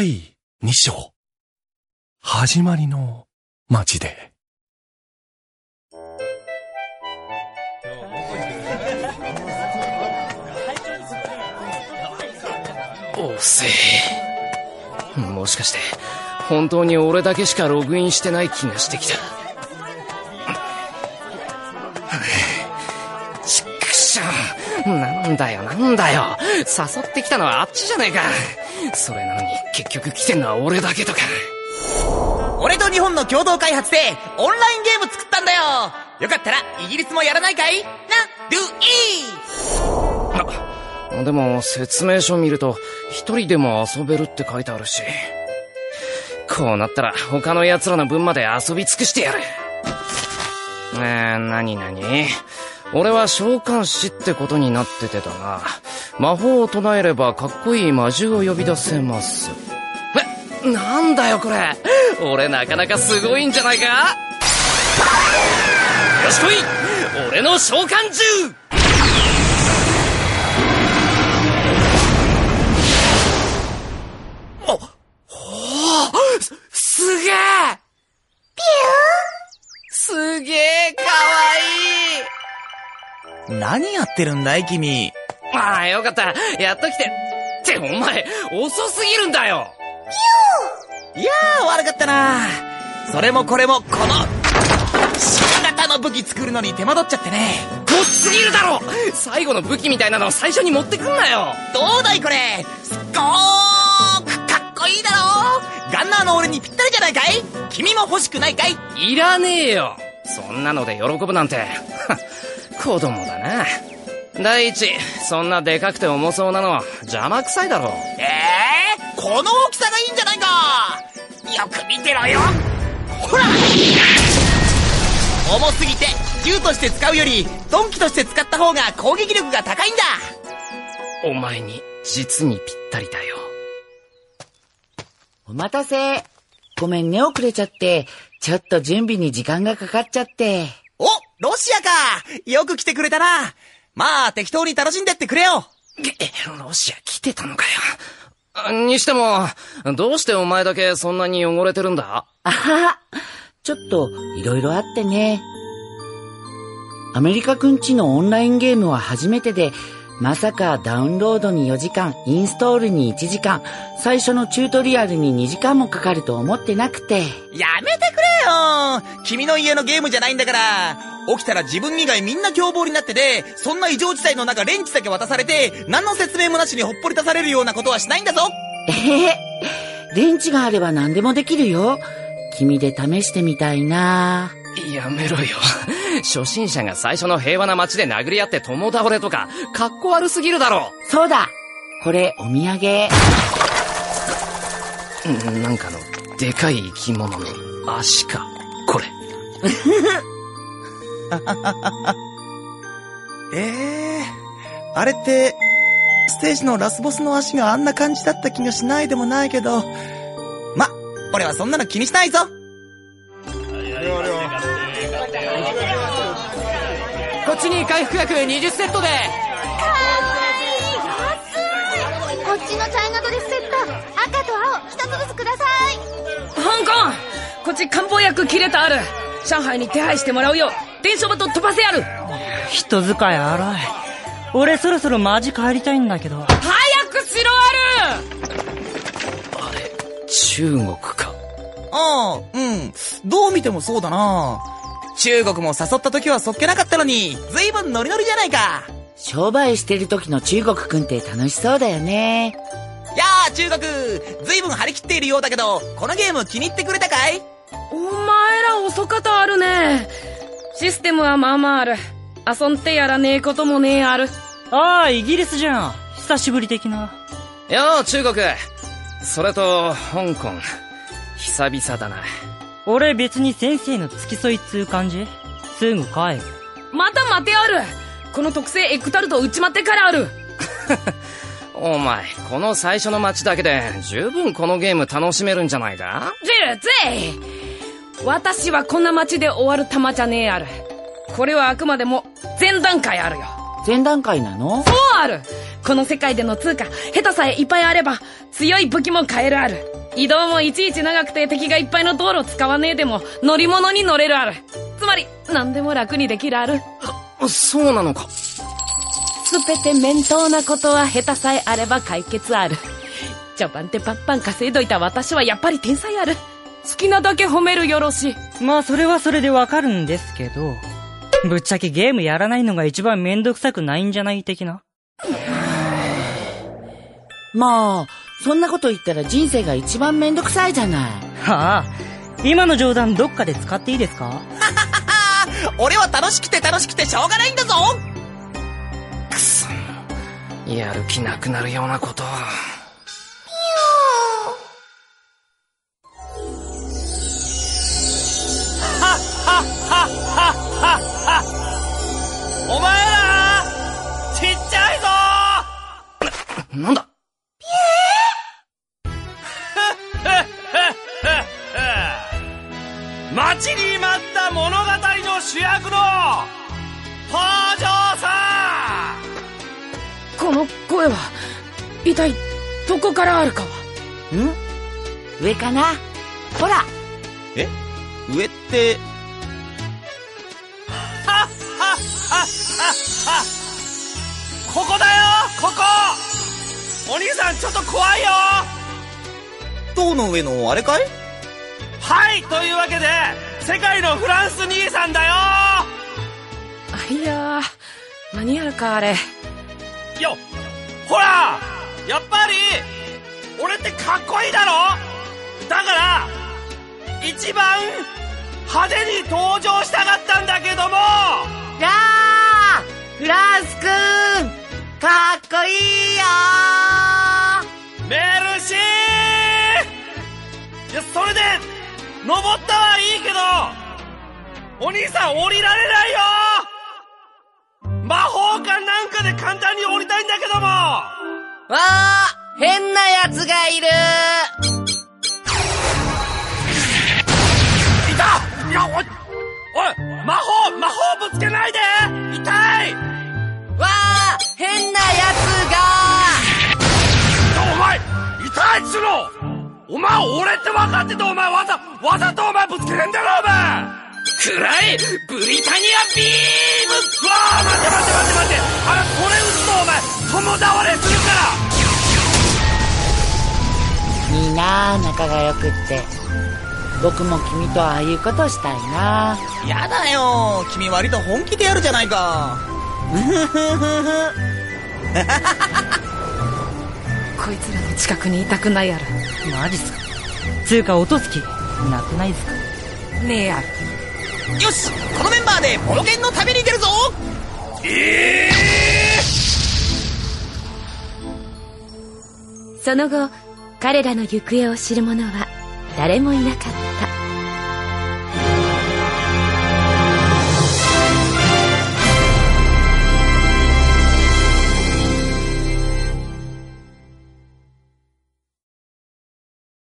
第2章。始まりの街で。おせえ。もしかして、本当に俺だけしかログインしてない気がしてきた。ちくしょなんだよなんだよ。誘ってきたのはあっちじゃねえか。それなのに結局来てんのは俺だけとか。俺と日本の共同開発でオンラインゲーム作ったんだよよかったらイギリスもやらないかい？な、ドゥイあ、でも説明書見ると一人でも遊べるって書いてあるし。こうなったら他の奴らの分まで遊び尽くしてやる。えー、なになに俺は召喚師ってことになっててだが、魔法を唱えればかっこいい魔獣を呼び出せます。え、なんだよこれ。俺なかなかすごいんじゃないか？よし来い。俺の召喚獣。お、おす、すげえ。ピュー。すげえかわいい。何やってるんだい君。ああ、よかった。やっと来て。って、お前、遅すぎるんだよ。いやー、悪かったな。それもこれも、この、新型の武器作るのに手間取っちゃってね。ごっすぎるだろ。最後の武器みたいなの最初に持ってくんなよ。どうだいこれ。すっごーくかっこいいだろ。ガンナーの俺にぴったりじゃないかい。君も欲しくないかい。いらねえよ。そんなので喜ぶなんて、子供だな。第一、そんなでかくて重そうなの邪魔くさいだろ。ええー、この大きさがいいんじゃないか？よく見てろよほら重すぎて銃として使うより鈍器として使った方が攻撃力が高いんだお前に実にぴったりだよ。お待たせ。ごめんね、遅れちゃって。ちょっと準備に時間がかかっちゃって。おロシアかよく来てくれたなまあ適当に楽しんでってくれよげ、ロシア来てたのかよ。にしても、どうしてお前だけそんなに汚れてるんだ？あはは。ちょっと、いろいろあってね。アメリカくんちのオンラインゲームは初めてで、まさかダウンロードに4時間、インストールに1時間、最初のチュートリアルに2時間もかかると思ってなくて。やめてくれよ君の家のゲームじゃないんだから起きたら自分以外みんな凶暴になってて、そんな異常事態の中レンチだけ渡されて、何の説明もなしにほっぽり出されるようなことはしないんだぞえへレンチがあれば何でもできるよ。君で試してみたいなやめろよ。初心者が最初の平和な街で殴り合って共倒れとか、かっこ悪すぎるだろ。そうだこれ、お土産。んなんかの、でかい生き物の足か。これ。ええあれって、ステージのラスボスの足があんな感じだった気がしないでもないけど、ま、俺はそんなの気にしないぞ。こっちに回復薬20セットで。こっちのチャイナドレスセット。赤と青一つずつください。香港こっち漢方薬切れたある。上海に手配してもらうよ電書バと飛ばせやる人使い荒い。俺そろそろマジ帰りたいんだけど。早くしろあるあれ、中国か。ああ、うん。どう見てもそうだな中国も誘った時はそっけなかったのに、ずいぶんノリノリじゃないか。商売してる時の中国くんって楽しそうだよね。やあ、中国ずいぶん張り切っているようだけど、このゲーム気に入ってくれたかい？お前ら遅かったあるねシステムはまあまあある遊んでやらねえこともねえあるああ、イギリスじゃん。久しぶり的な。よう、中国。それと、香港。久々だな。俺別に先生の付き添いっつう感じ？すぐ帰る。また待てあるこの特製エクタルト打ちまってからある お前、この最初の街だけで十分このゲーム楽しめるんじゃないか？ぜぜ私はこんな街で終わる玉じゃねえあるこれはあくまでも前段階あるよ前段階なの？そうあるこの世界での通貨、下手さえいっぱいあれば、強い武器も買えるある。移動もいちいち長くて敵がいっぱいの道路使わねえでも、乗り物に乗れるある。つまり、何でも楽にできるある。そうなのか。すべて面倒なことは下手さえあれば解決ある。序盤ってパンパン稼いどいた私はやっぱり天才ある。好きなだけ褒めるよろし。まあそれはそれでわかるんですけど、ぶっちゃけゲームやらないのが一番めんどくさくないんじゃない的な。まあ、そんなこと言ったら人生が一番めんどくさいじゃない。はあ、今の冗談どっかで使っていいですか？俺は楽しくて楽しくてしょうがないんだぞくそ。やる気なくなるようなこと。おなんだ？待ちに待った物語の主役の登場さこの声は、一体、どこからあるかは？ん？上かな？ほら！え？上って？はっはっはっはっお兄さんちょっと怖いよ。塔の上のあれかい？はいというわけで世界のフランス兄さんだよ。あ、いやー、何やるかあれ。よほらやっぱり俺ってかっこいいだろ？だから一番派手に登場したかったんだけども。やあフランスくんかっこいい登ったはいいけどお兄さん降りられないよ。魔法かなんかで簡単に降りたいんだけども。わあ変な奴がいる。いた。いやおいおい魔法魔法ぶつけないで。痛い。わあ変な奴が俺って分かっててお前わざわざとお前ぶつけれんだろお前。くらえブリタニアビーム。うわあ待って待って待って待って。あれこれ撃つとお前共倒れするから。みんな仲が良くって僕も君とああいうことしたいな。やだよ。君割と本気でやるじゃないか。こいつらの近くにいたくないやる。マジっすか？通貨落とす気、なくないっすか？ねえやる。よしこのメンバーで冒険の旅に出るぞ。ええその後彼らの行方を知る者は誰もいなかった